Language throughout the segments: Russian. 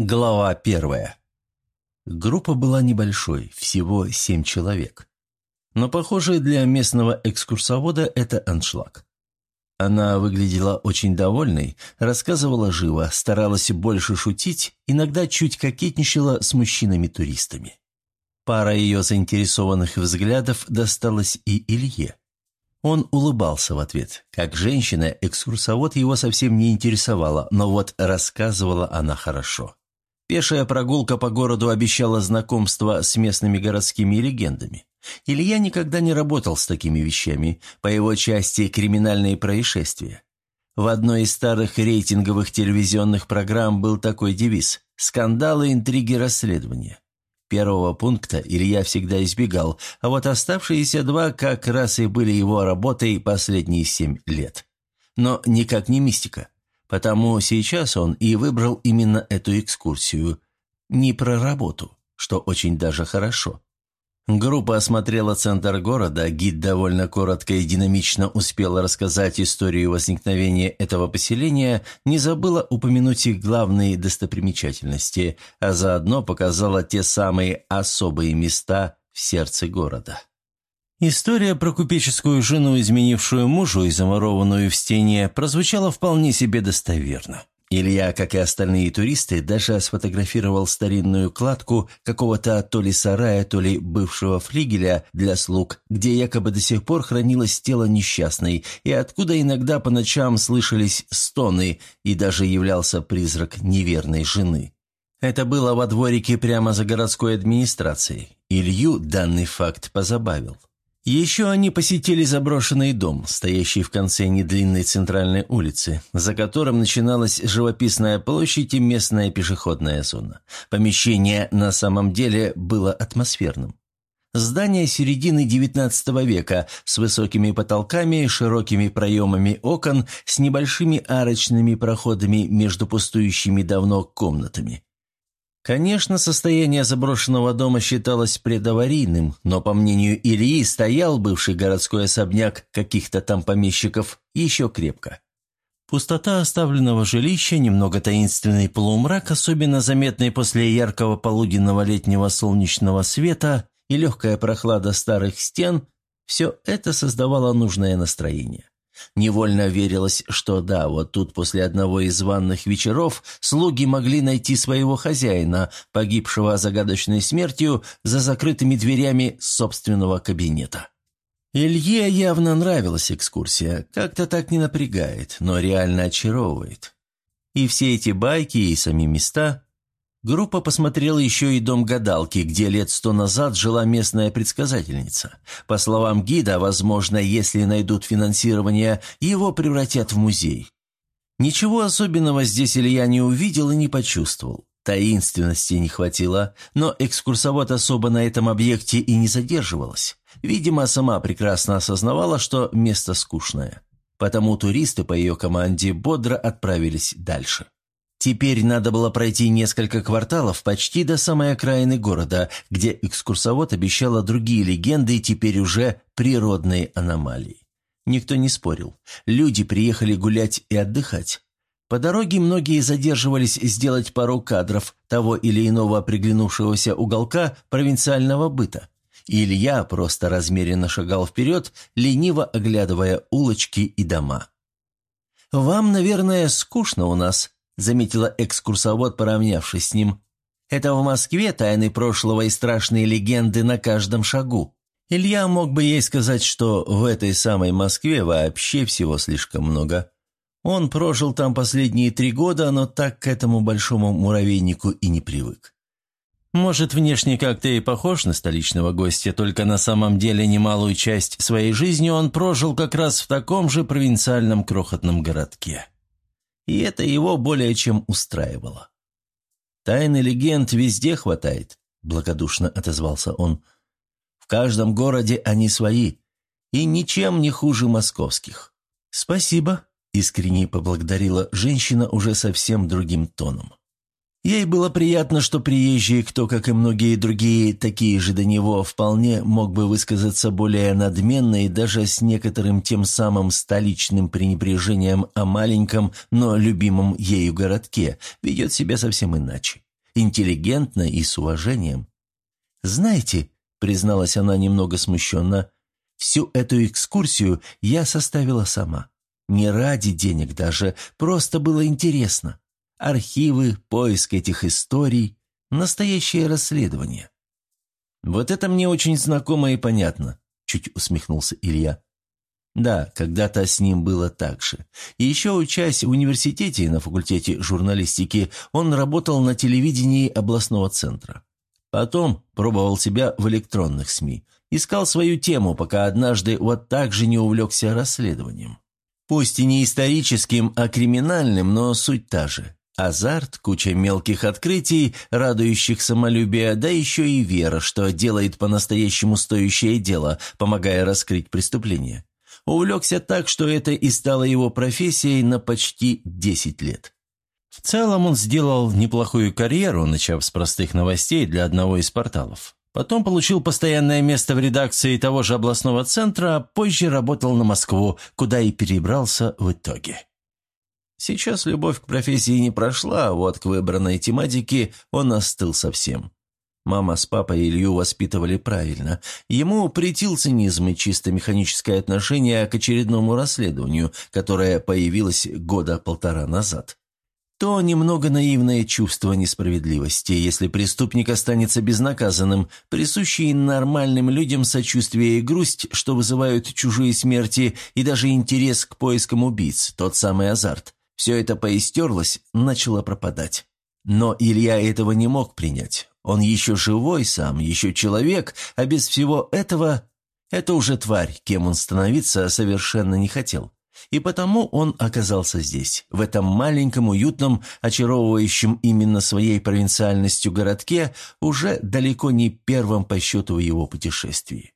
Глава первая. Группа была небольшой, всего семь человек. Но, похоже, для местного экскурсовода это аншлаг. Она выглядела очень довольной, рассказывала живо, старалась больше шутить, иногда чуть кокетничала с мужчинами-туристами. Пара ее заинтересованных взглядов досталась и Илье. Он улыбался в ответ. Как женщина, экскурсовод его совсем не интересовала, но вот рассказывала она хорошо. Пешая прогулка по городу обещала знакомство с местными городскими легендами. Илья никогда не работал с такими вещами, по его части криминальные происшествия. В одной из старых рейтинговых телевизионных программ был такой девиз «Скандалы, интриги, расследования». Первого пункта Илья всегда избегал, а вот оставшиеся два как раз и были его работой последние семь лет. Но никак не мистика. Потому сейчас он и выбрал именно эту экскурсию. Не про работу, что очень даже хорошо. Группа осмотрела центр города, гид довольно коротко и динамично успел рассказать историю возникновения этого поселения, не забыла упомянуть их главные достопримечательности, а заодно показала те самые особые места в сердце города. История про купеческую жену, изменившую мужу и замурованную в стене, прозвучала вполне себе достоверно. Илья, как и остальные туристы, даже сфотографировал старинную кладку какого-то то ли сарая, то ли бывшего флигеля для слуг, где якобы до сих пор хранилось тело несчастной, и откуда иногда по ночам слышались стоны, и даже являлся призрак неверной жены. Это было во дворике прямо за городской администрацией. Илью данный факт позабавил. Еще они посетили заброшенный дом, стоящий в конце недлинной центральной улицы, за которым начиналась живописная площадь и местная пешеходная зона. Помещение на самом деле было атмосферным. Здание середины XIX века с высокими потолками, широкими проемами окон, с небольшими арочными проходами между пустующими давно комнатами. Конечно, состояние заброшенного дома считалось предаварийным, но, по мнению Ильи, стоял бывший городской особняк каких-то там помещиков еще крепко. Пустота оставленного жилища, немного таинственный полумрак, особенно заметный после яркого полуденного летнего солнечного света и легкая прохлада старых стен – все это создавало нужное настроение. Невольно верилось, что да, вот тут после одного из ванных вечеров слуги могли найти своего хозяина, погибшего загадочной смертью за закрытыми дверями собственного кабинета. Илье явно нравилась экскурсия, как-то так не напрягает, но реально очаровывает. И все эти байки, и сами места Группа посмотрела еще и дом гадалки, где лет сто назад жила местная предсказательница. По словам гида, возможно, если найдут финансирование, его превратят в музей. Ничего особенного здесь Илья не увидел и не почувствовал. Таинственности не хватило, но экскурсовод особо на этом объекте и не задерживалась. Видимо, сама прекрасно осознавала, что место скучное. Потому туристы по ее команде бодро отправились дальше. Теперь надо было пройти несколько кварталов почти до самой окраины города, где экскурсовод обещала другие легенды и теперь уже природные аномалии. Никто не спорил. Люди приехали гулять и отдыхать. По дороге многие задерживались сделать пару кадров того или иного приглянувшегося уголка провинциального быта. Илья просто размеренно шагал вперед, лениво оглядывая улочки и дома. «Вам, наверное, скучно у нас», заметила экскурсовод, поравнявшись с ним. «Это в Москве тайны прошлого и страшные легенды на каждом шагу». Илья мог бы ей сказать, что в этой самой Москве вообще всего слишком много. Он прожил там последние три года, но так к этому большому муравейнику и не привык. Может, внешне как-то и похож на столичного гостя, только на самом деле немалую часть своей жизни он прожил как раз в таком же провинциальном крохотном городке и это его более чем устраивало. «Тайны легенд везде хватает», — благодушно отозвался он. «В каждом городе они свои, и ничем не хуже московских». «Спасибо», — искренне поблагодарила женщина уже совсем другим тоном. Ей было приятно, что приезжий, кто, как и многие другие, такие же до него, вполне мог бы высказаться более надменно и даже с некоторым тем самым столичным пренебрежением о маленьком, но любимом ею городке, ведет себя совсем иначе. интеллигентно и с уважением. «Знаете», — призналась она немного смущенно, — «всю эту экскурсию я составила сама. Не ради денег даже, просто было интересно. Архивы, поиск этих историй, настоящее расследование». «Вот это мне очень знакомо и понятно», — чуть усмехнулся Илья. Да, когда-то с ним было так же. И еще учась в университете на факультете журналистики, он работал на телевидении областного центра. Потом пробовал себя в электронных СМИ. Искал свою тему, пока однажды вот так же не увлекся расследованием. Пусть и не историческим, а криминальным, но суть та же. Азарт, куча мелких открытий, радующих самолюбие, да еще и вера, что делает по-настоящему стоящее дело, помогая раскрыть преступление. Увлекся так, что это и стало его профессией на почти 10 лет. В целом он сделал неплохую карьеру, начав с простых новостей для одного из порталов. Потом получил постоянное место в редакции того же областного центра, позже работал на Москву, куда и перебрался в итоге. Сейчас любовь к профессии не прошла, а вот к выбранной тематике он остыл совсем. Мама с папой Илью воспитывали правильно. Ему претил цинизм и чисто механическое отношение к очередному расследованию, которое появилось года полтора назад. То немного наивное чувство несправедливости, если преступник останется безнаказанным, присущие нормальным людям сочувствие и грусть, что вызывают чужие смерти и даже интерес к поискам убийц, тот самый азарт. Все это поистерлось, начало пропадать. Но Илья этого не мог принять. Он еще живой сам, еще человек, а без всего этого... Это уже тварь, кем он становиться совершенно не хотел. И потому он оказался здесь, в этом маленьком, уютном, очаровывающем именно своей провинциальностью городке, уже далеко не первом по счету в его путешествии.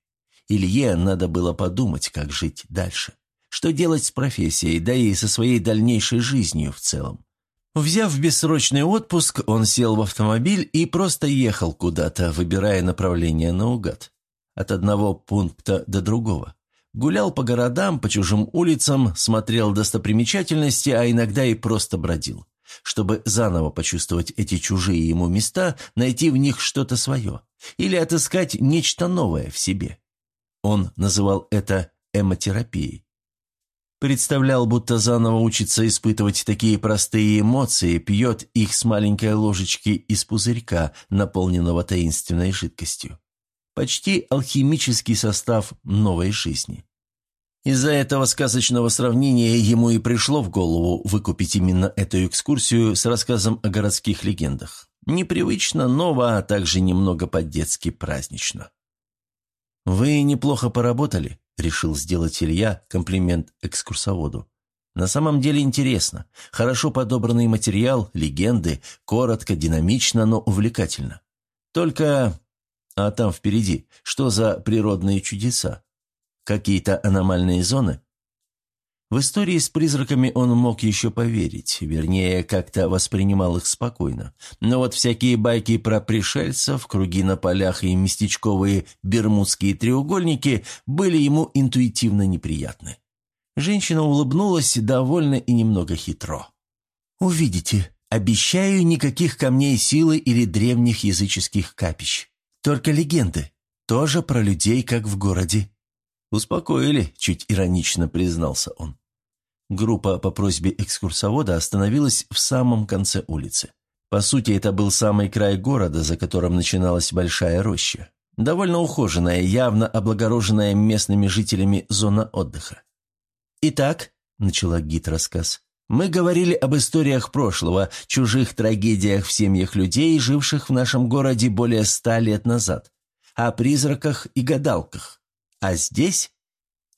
Илье надо было подумать, как жить дальше. Что делать с профессией, да и со своей дальнейшей жизнью в целом. Взяв бессрочный отпуск, он сел в автомобиль и просто ехал куда-то, выбирая направление наугад. От одного пункта до другого. Гулял по городам, по чужим улицам, смотрел достопримечательности, а иногда и просто бродил. Чтобы заново почувствовать эти чужие ему места, найти в них что-то свое. Или отыскать нечто новое в себе. Он называл это эмотерапией. Представлял, будто заново учится испытывать такие простые эмоции, пьет их с маленькой ложечки из пузырька, наполненного таинственной жидкостью. Почти алхимический состав новой жизни. Из-за этого сказочного сравнения ему и пришло в голову выкупить именно эту экскурсию с рассказом о городских легендах. Непривычно, ново, а также немного по-детски празднично. «Вы неплохо поработали», – решил сделать Илья комплимент экскурсоводу. «На самом деле интересно. Хорошо подобранный материал, легенды, коротко, динамично, но увлекательно. Только... А там впереди, что за природные чудеса? Какие-то аномальные зоны?» В истории с призраками он мог еще поверить, вернее, как-то воспринимал их спокойно. Но вот всякие байки про пришельцев, круги на полях и местечковые бермудские треугольники были ему интуитивно неприятны. Женщина улыбнулась довольно и немного хитро. «Увидите, обещаю никаких камней силы или древних языческих капищ. Только легенды, тоже про людей, как в городе». «Успокоили», — чуть иронично признался он. Группа по просьбе экскурсовода остановилась в самом конце улицы. По сути, это был самый край города, за которым начиналась большая роща. Довольно ухоженная, явно облагороженная местными жителями зона отдыха. «Итак», — начала гид рассказ, — «мы говорили об историях прошлого, чужих трагедиях в семьях людей, живших в нашем городе более ста лет назад, о призраках и гадалках. А здесь...»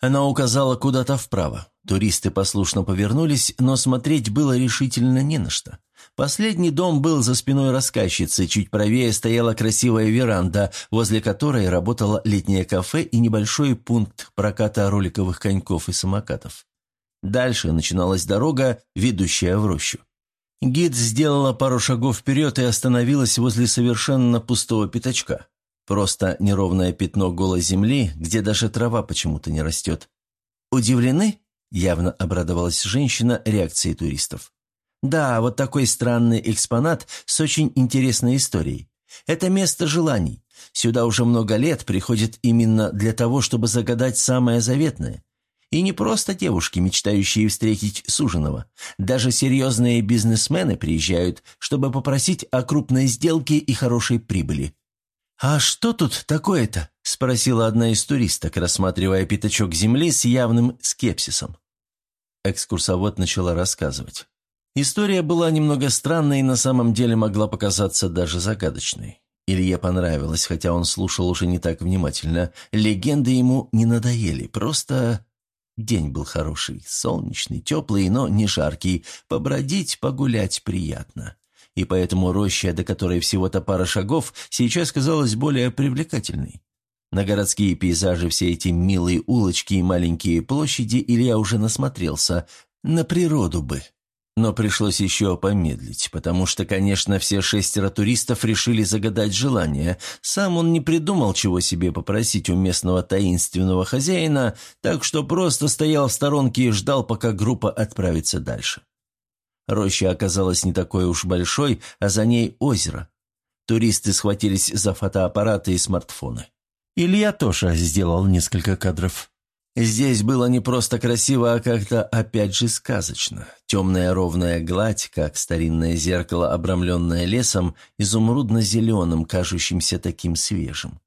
Она указала куда-то вправо. Туристы послушно повернулись, но смотреть было решительно не на что. Последний дом был за спиной рассказчицы, чуть правее стояла красивая веранда, возле которой работало летнее кафе и небольшой пункт проката роликовых коньков и самокатов. Дальше начиналась дорога, ведущая в рощу. Гид сделала пару шагов вперед и остановилась возле совершенно пустого пятачка. Просто неровное пятно голой земли, где даже трава почему-то не растет. «Удивлены?» Явно обрадовалась женщина реакции туристов. Да, вот такой странный экспонат с очень интересной историей. Это место желаний. Сюда уже много лет приходят именно для того, чтобы загадать самое заветное. И не просто девушки, мечтающие встретить суженого. Даже серьезные бизнесмены приезжают, чтобы попросить о крупной сделке и хорошей прибыли. «А что тут такое-то?» – спросила одна из туристок, рассматривая пятачок земли с явным скепсисом. Экскурсовод начала рассказывать. История была немного странной и на самом деле могла показаться даже загадочной. Илье понравилось, хотя он слушал уже не так внимательно. Легенды ему не надоели, просто... День был хороший, солнечный, теплый, но не жаркий. Побродить, погулять приятно. И поэтому роща, до которой всего-то пара шагов, сейчас казалась более привлекательной. На городские пейзажи все эти милые улочки и маленькие площади Илья уже насмотрелся. На природу бы. Но пришлось еще помедлить, потому что, конечно, все шестеро туристов решили загадать желание. Сам он не придумал, чего себе попросить у местного таинственного хозяина, так что просто стоял в сторонке и ждал, пока группа отправится дальше. Роща оказалась не такой уж большой, а за ней озеро. Туристы схватились за фотоаппараты и смартфоны. Илья тоже сделал несколько кадров. Здесь было не просто красиво, а как-то опять же сказочно. Темная ровная гладь, как старинное зеркало, обрамленное лесом, изумрудно-зеленым, кажущимся таким свежим.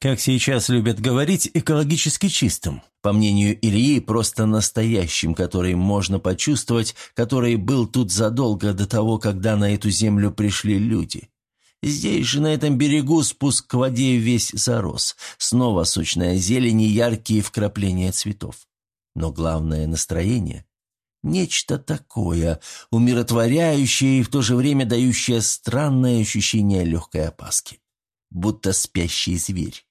Как сейчас любят говорить, экологически чистым. По мнению Ильи, просто настоящим, который можно почувствовать, который был тут задолго до того, когда на эту землю пришли люди. Здесь же, на этом берегу, спуск к воде весь зарос. Снова сочная зелень и яркие вкрапления цветов. Но главное — настроение. Нечто такое, умиротворяющее и в то же время дающее странное ощущение легкой опаски. Будто спящий зверь.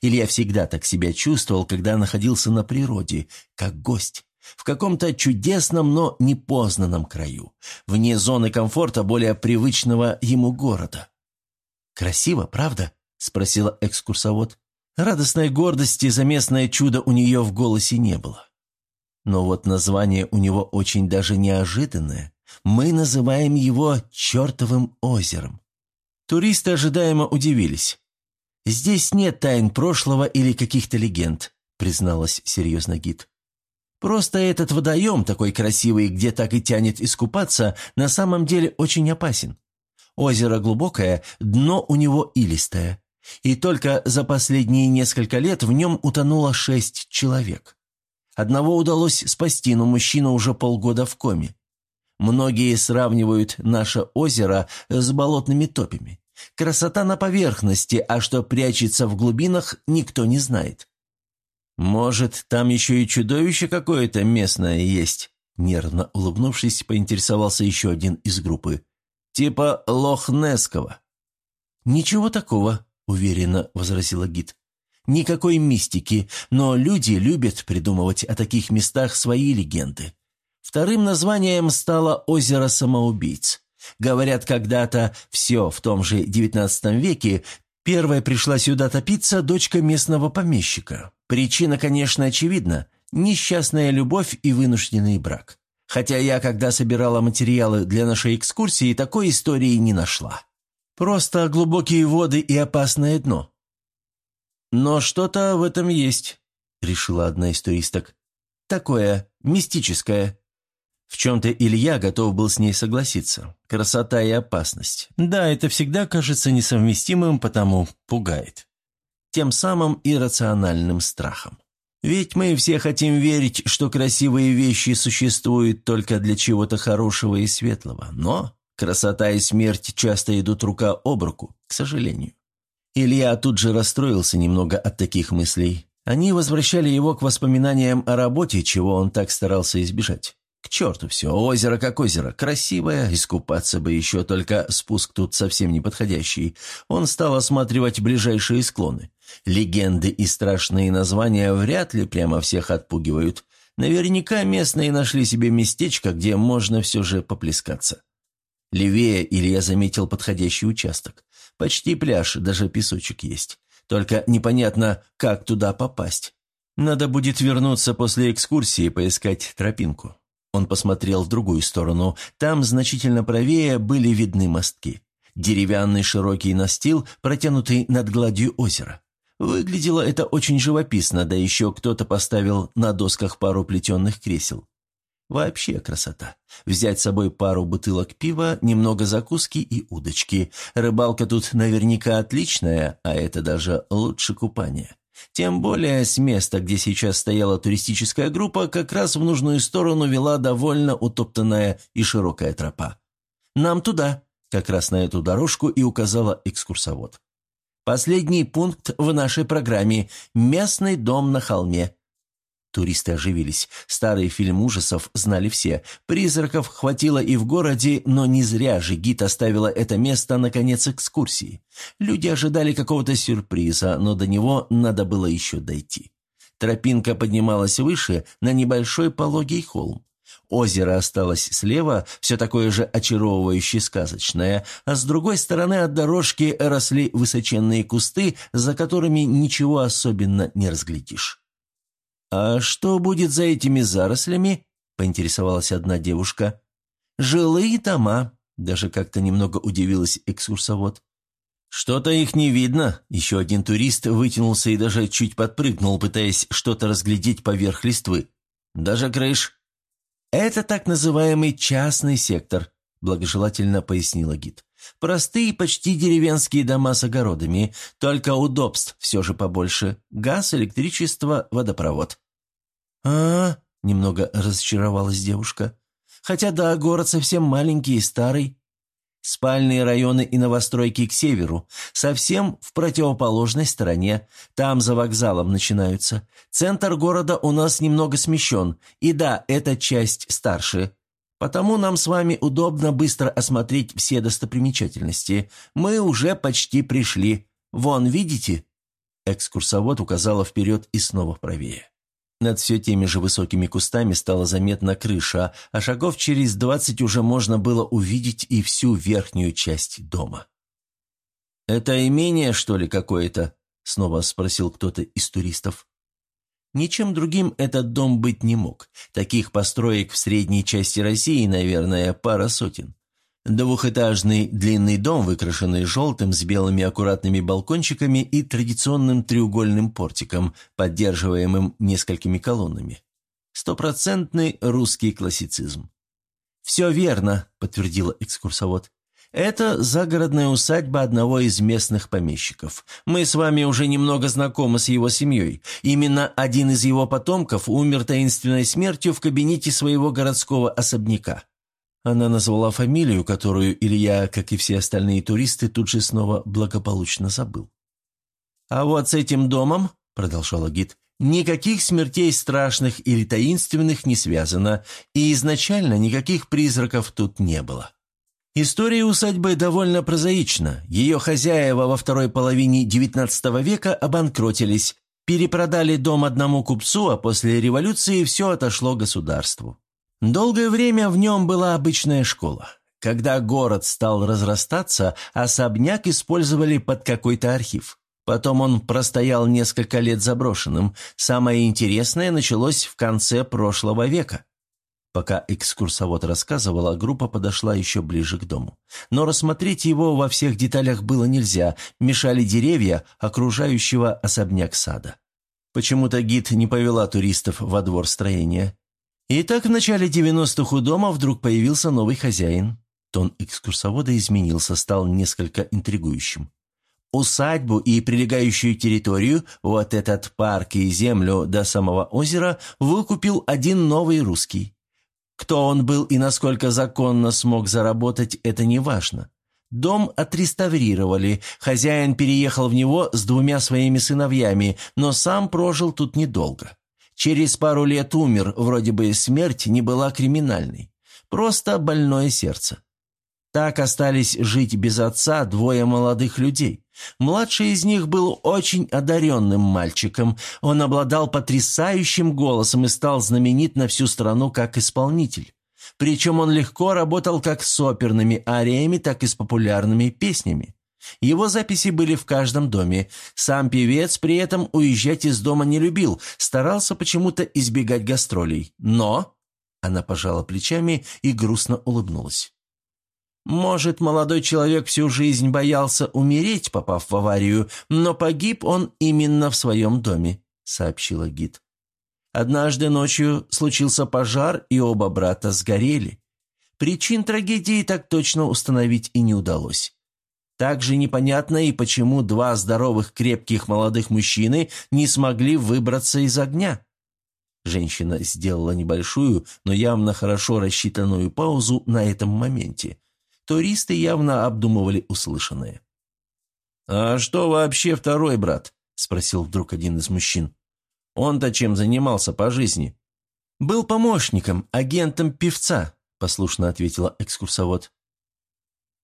Илья всегда так себя чувствовал, когда находился на природе, как гость. В каком-то чудесном, но непознанном краю, вне зоны комфорта более привычного ему города. «Красиво, правда?» – спросила экскурсовод. Радостной гордости за местное чудо у нее в голосе не было. Но вот название у него очень даже неожиданное. Мы называем его «Чертовым озером». Туристы ожидаемо удивились. «Здесь нет тайн прошлого или каких-то легенд», — призналась серьезно гид. «Просто этот водоем, такой красивый, где так и тянет искупаться, на самом деле очень опасен. Озеро глубокое, дно у него илистое. И только за последние несколько лет в нем утонуло шесть человек. Одного удалось спасти, но мужчина уже полгода в коме. Многие сравнивают наше озеро с болотными топями. Красота на поверхности, а что прячется в глубинах, никто не знает. «Может, там еще и чудовище какое-то местное есть?» Нервно улыбнувшись, поинтересовался еще один из группы. Типа Лохнесского». «Ничего такого», — уверенно возразила гид. «Никакой мистики, но люди любят придумывать о таких местах свои легенды. Вторым названием стало озеро самоубийц. Говорят, когда-то, все в том же XIX веке, первая пришла сюда топиться дочка местного помещика. Причина, конечно, очевидна – несчастная любовь и вынужденный брак. Хотя я, когда собирала материалы для нашей экскурсии, такой истории не нашла. Просто глубокие воды и опасное дно. Но что-то в этом есть, решила одна из туристок. Такое, мистическое. В чем-то Илья готов был с ней согласиться. Красота и опасность. Да, это всегда кажется несовместимым, потому пугает. Тем самым иррациональным страхом. Ведь мы все хотим верить, что красивые вещи существуют только для чего-то хорошего и светлого. Но красота и смерть часто идут рука об руку, к сожалению. Илья тут же расстроился немного от таких мыслей. Они возвращали его к воспоминаниям о работе, чего он так старался избежать. К черту все, озеро как озеро, красивое, искупаться бы еще, только спуск тут совсем неподходящий. Он стал осматривать ближайшие склоны. Легенды и страшные названия вряд ли прямо всех отпугивают. Наверняка местные нашли себе местечко, где можно все же поплескаться. Левее Илья заметил подходящий участок. Почти пляж, даже песочек есть. Только непонятно, как туда попасть. Надо будет вернуться после экскурсии и поискать тропинку. Он посмотрел в другую сторону. Там значительно правее были видны мостки. Деревянный широкий настил, протянутый над гладью озера. Выглядело это очень живописно, да еще кто-то поставил на досках пару плетеных кресел. Вообще красота. Взять с собой пару бутылок пива, немного закуски и удочки. Рыбалка тут наверняка отличная, а это даже лучше купания. Тем более с места, где сейчас стояла туристическая группа, как раз в нужную сторону вела довольно утоптанная и широкая тропа. «Нам туда», – как раз на эту дорожку и указала экскурсовод. «Последний пункт в нашей программе – местный дом на холме. Туристы оживились. Старый фильм ужасов знали все. Призраков хватило и в городе, но не зря же гид оставила это место на конец экскурсии. Люди ожидали какого-то сюрприза, но до него надо было еще дойти. Тропинка поднималась выше, на небольшой пологий холм. Озеро осталось слева, все такое же очаровывающе сказочное, а с другой стороны от дорожки росли высоченные кусты, за которыми ничего особенно не разглядишь. «А что будет за этими зарослями?» – поинтересовалась одна девушка. «Жилые дома», – даже как-то немного удивилась экскурсовод. «Что-то их не видно», – еще один турист вытянулся и даже чуть подпрыгнул, пытаясь что-то разглядеть поверх листвы. «Даже крыш». «Это так называемый частный сектор», – благожелательно пояснила гид. «Простые, почти деревенские дома с огородами, только удобств все же побольше. Газ, электричество, водопровод» а, немного разочаровалась девушка. «Хотя да, город совсем маленький и старый. Спальные районы и новостройки к северу, совсем в противоположной стороне. Там за вокзалом начинаются. Центр города у нас немного смещен. И да, эта часть старше. Потому нам с вами удобно быстро осмотреть все достопримечательности. Мы уже почти пришли. Вон, видите?» Экскурсовод указала вперед и снова правее. Над все теми же высокими кустами стала заметна крыша, а шагов через двадцать уже можно было увидеть и всю верхнюю часть дома. «Это имение, что ли, какое-то?» – снова спросил кто-то из туристов. Ничем другим этот дом быть не мог. Таких построек в средней части России, наверное, пара сотен. Двухэтажный длинный дом, выкрашенный желтым с белыми аккуратными балкончиками и традиционным треугольным портиком, поддерживаемым несколькими колоннами. Стопроцентный русский классицизм. «Все верно», – подтвердила экскурсовод. «Это загородная усадьба одного из местных помещиков. Мы с вами уже немного знакомы с его семьей. Именно один из его потомков умер таинственной смертью в кабинете своего городского особняка. Она назвала фамилию, которую Илья, как и все остальные туристы, тут же снова благополучно забыл. «А вот с этим домом», — продолжала гид, — «никаких смертей страшных или таинственных не связано, и изначально никаких призраков тут не было». История усадьбы довольно прозаична. Ее хозяева во второй половине XIX века обанкротились, перепродали дом одному купцу, а после революции все отошло государству. Долгое время в нем была обычная школа. Когда город стал разрастаться, особняк использовали под какой-то архив. Потом он простоял несколько лет заброшенным. Самое интересное началось в конце прошлого века. Пока экскурсовод рассказывала, группа подошла еще ближе к дому. Но рассмотреть его во всех деталях было нельзя, мешали деревья, окружающего особняк сада. Почему-то гид не повела туристов во двор строения. И так в начале 90-х у дома вдруг появился новый хозяин. Тон экскурсовода изменился, стал несколько интригующим. Усадьбу и прилегающую территорию, вот этот парк и землю до самого озера, выкупил один новый русский. Кто он был и насколько законно смог заработать, это не важно. Дом отреставрировали, хозяин переехал в него с двумя своими сыновьями, но сам прожил тут недолго. Через пару лет умер, вроде бы смерть не была криминальной. Просто больное сердце. Так остались жить без отца двое молодых людей. Младший из них был очень одаренным мальчиком. Он обладал потрясающим голосом и стал знаменит на всю страну как исполнитель. Причем он легко работал как с оперными ариями, так и с популярными песнями. Его записи были в каждом доме. Сам певец при этом уезжать из дома не любил, старался почему-то избегать гастролей. Но Она пожала плечами и грустно улыбнулась. Может, молодой человек всю жизнь боялся умереть, попав в аварию, но погиб он именно в своем доме, сообщила гид. Однажды ночью случился пожар, и оба брата сгорели. Причин трагедии так точно установить и не удалось. Также непонятно и почему два здоровых крепких молодых мужчины не смогли выбраться из огня. Женщина сделала небольшую, но явно хорошо рассчитанную паузу на этом моменте. Туристы явно обдумывали услышанное. «А что вообще второй брат?» – спросил вдруг один из мужчин. «Он-то чем занимался по жизни?» «Был помощником, агентом певца», – послушно ответила экскурсовод.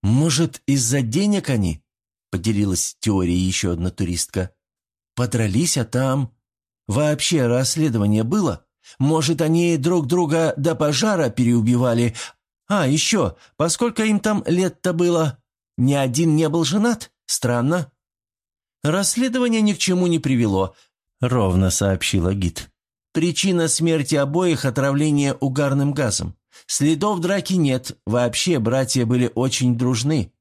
«Может, из-за денег они?» – поделилась теорией еще одна туристка. «Подрались, а там...» Вообще расследование было? Может, они друг друга до пожара переубивали? А, еще, поскольку им там лет-то было, ни один не был женат? Странно. Расследование ни к чему не привело, ровно сообщила гид. Причина смерти обоих – отравление угарным газом. Следов драки нет, вообще братья были очень дружны.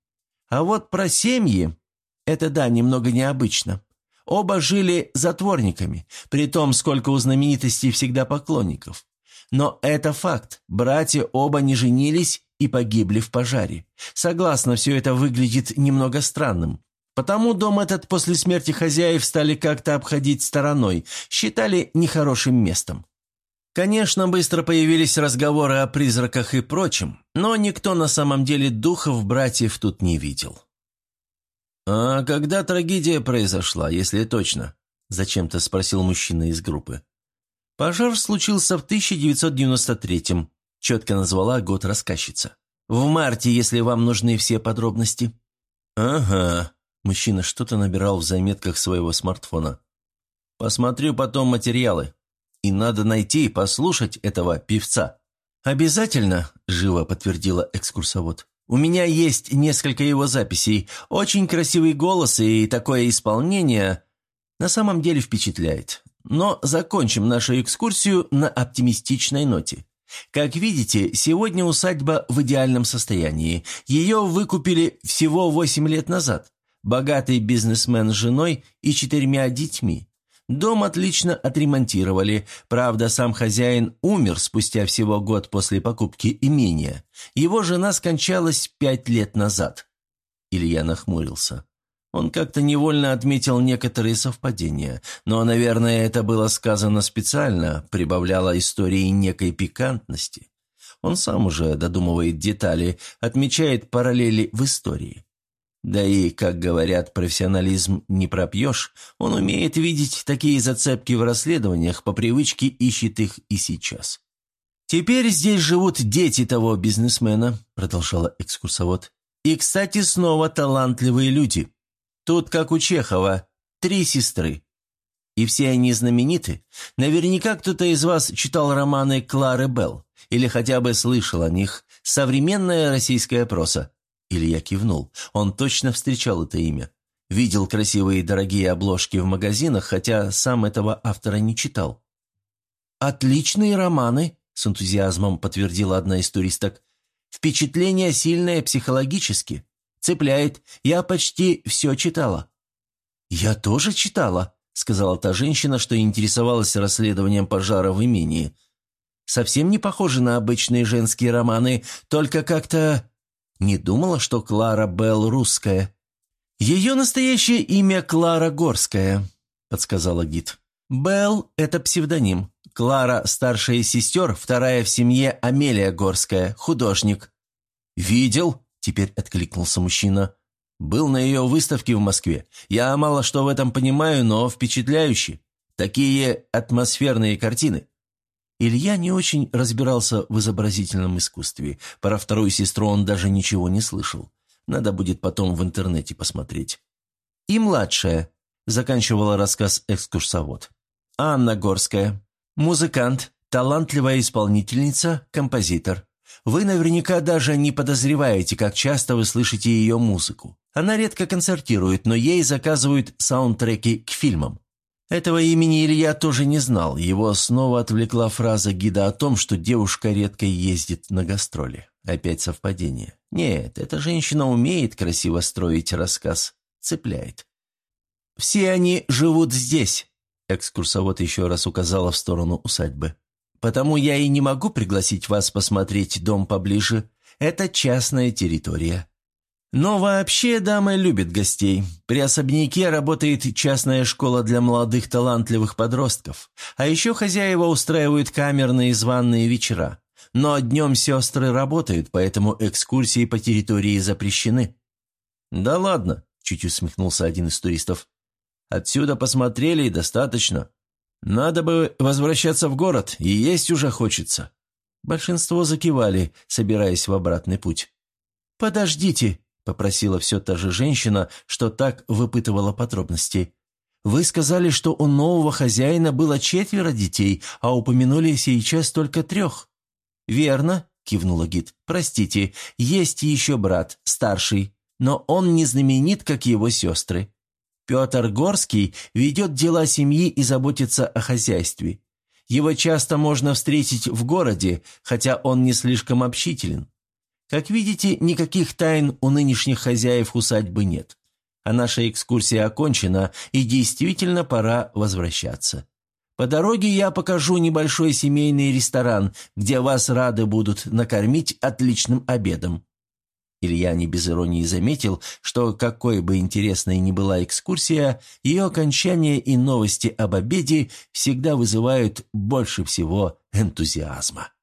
А вот про семьи – это да, немного необычно. Оба жили затворниками, при том, сколько у знаменитостей всегда поклонников. Но это факт. Братья оба не женились и погибли в пожаре. Согласно, все это выглядит немного странным. Потому дом этот после смерти хозяев стали как-то обходить стороной, считали нехорошим местом. Конечно, быстро появились разговоры о призраках и прочем, но никто на самом деле духов братьев тут не видел. «А когда трагедия произошла, если точно?» – зачем-то спросил мужчина из группы. «Пожар случился в 1993-м», – четко назвала год рассказчица. «В марте, если вам нужны все подробности». «Ага», – мужчина что-то набирал в заметках своего смартфона. «Посмотрю потом материалы. И надо найти и послушать этого певца». «Обязательно», – живо подтвердила экскурсовод. У меня есть несколько его записей. Очень красивый голос и такое исполнение на самом деле впечатляет. Но закончим нашу экскурсию на оптимистичной ноте. Как видите, сегодня усадьба в идеальном состоянии. Ее выкупили всего 8 лет назад. Богатый бизнесмен с женой и четырьмя детьми. Дом отлично отремонтировали, правда, сам хозяин умер спустя всего год после покупки имения. Его жена скончалась пять лет назад. Илья нахмурился. Он как-то невольно отметил некоторые совпадения, но, наверное, это было сказано специально, прибавляло истории некой пикантности. Он сам уже додумывает детали, отмечает параллели в истории. Да и, как говорят, профессионализм не пропьешь, он умеет видеть такие зацепки в расследованиях, по привычке ищет их и сейчас. «Теперь здесь живут дети того бизнесмена», – продолжала экскурсовод. «И, кстати, снова талантливые люди. Тут, как у Чехова, три сестры. И все они знамениты. Наверняка кто-то из вас читал романы Клары Белл или хотя бы слышал о них. Современная российская проса. Илья кивнул. Он точно встречал это имя. Видел красивые дорогие обложки в магазинах, хотя сам этого автора не читал. «Отличные романы», — с энтузиазмом подтвердила одна из туристок. «Впечатление сильное психологически. Цепляет. Я почти все читала». «Я тоже читала», — сказала та женщина, что интересовалась расследованием пожара в имении. «Совсем не похожи на обычные женские романы, только как-то не думала, что Клара Белл русская. Ее настоящее имя Клара Горская, подсказала гид. Белл – это псевдоним. Клара – старшая сестер, вторая в семье Амелия Горская, художник. «Видел?» – теперь откликнулся мужчина. «Был на ее выставке в Москве. Я мало что в этом понимаю, но впечатляюще. Такие атмосферные картины. Илья не очень разбирался в изобразительном искусстве. Про вторую сестру он даже ничего не слышал. Надо будет потом в интернете посмотреть. «И младшая», – заканчивала рассказ экскурсовод. «Анна Горская. Музыкант, талантливая исполнительница, композитор. Вы наверняка даже не подозреваете, как часто вы слышите ее музыку. Она редко концертирует, но ей заказывают саундтреки к фильмам. Этого имени Илья тоже не знал. Его снова отвлекла фраза гида о том, что девушка редко ездит на гастроли. Опять совпадение. Нет, эта женщина умеет красиво строить рассказ. Цепляет. «Все они живут здесь», — экскурсовод еще раз указала в сторону усадьбы. «Потому я и не могу пригласить вас посмотреть дом поближе. Это частная территория. Но вообще дамы любят гостей. При особняке работает частная школа для молодых талантливых подростков. А еще хозяева устраивают камерные званные вечера. Но днем сестры работают, поэтому экскурсии по территории запрещены». «Да ладно», – чуть усмехнулся один из туристов. «Отсюда посмотрели и достаточно. Надо бы возвращаться в город, и есть уже хочется». Большинство закивали, собираясь в обратный путь. «Подождите», попросила все та же женщина, что так выпытывала подробности. «Вы сказали, что у нового хозяина было четверо детей, а упомянули сейчас только трех». «Верно», – кивнула гид. «Простите, есть еще брат, старший, но он не знаменит, как его сестры. Петр Горский ведет дела семьи и заботится о хозяйстве. Его часто можно встретить в городе, хотя он не слишком общителен. Как видите, никаких тайн у нынешних хозяев усадьбы нет. А наша экскурсия окончена, и действительно пора возвращаться. По дороге я покажу небольшой семейный ресторан, где вас рады будут накормить отличным обедом». Илья не без иронии заметил, что какой бы интересной ни была экскурсия, ее окончание и новости об обеде всегда вызывают больше всего энтузиазма.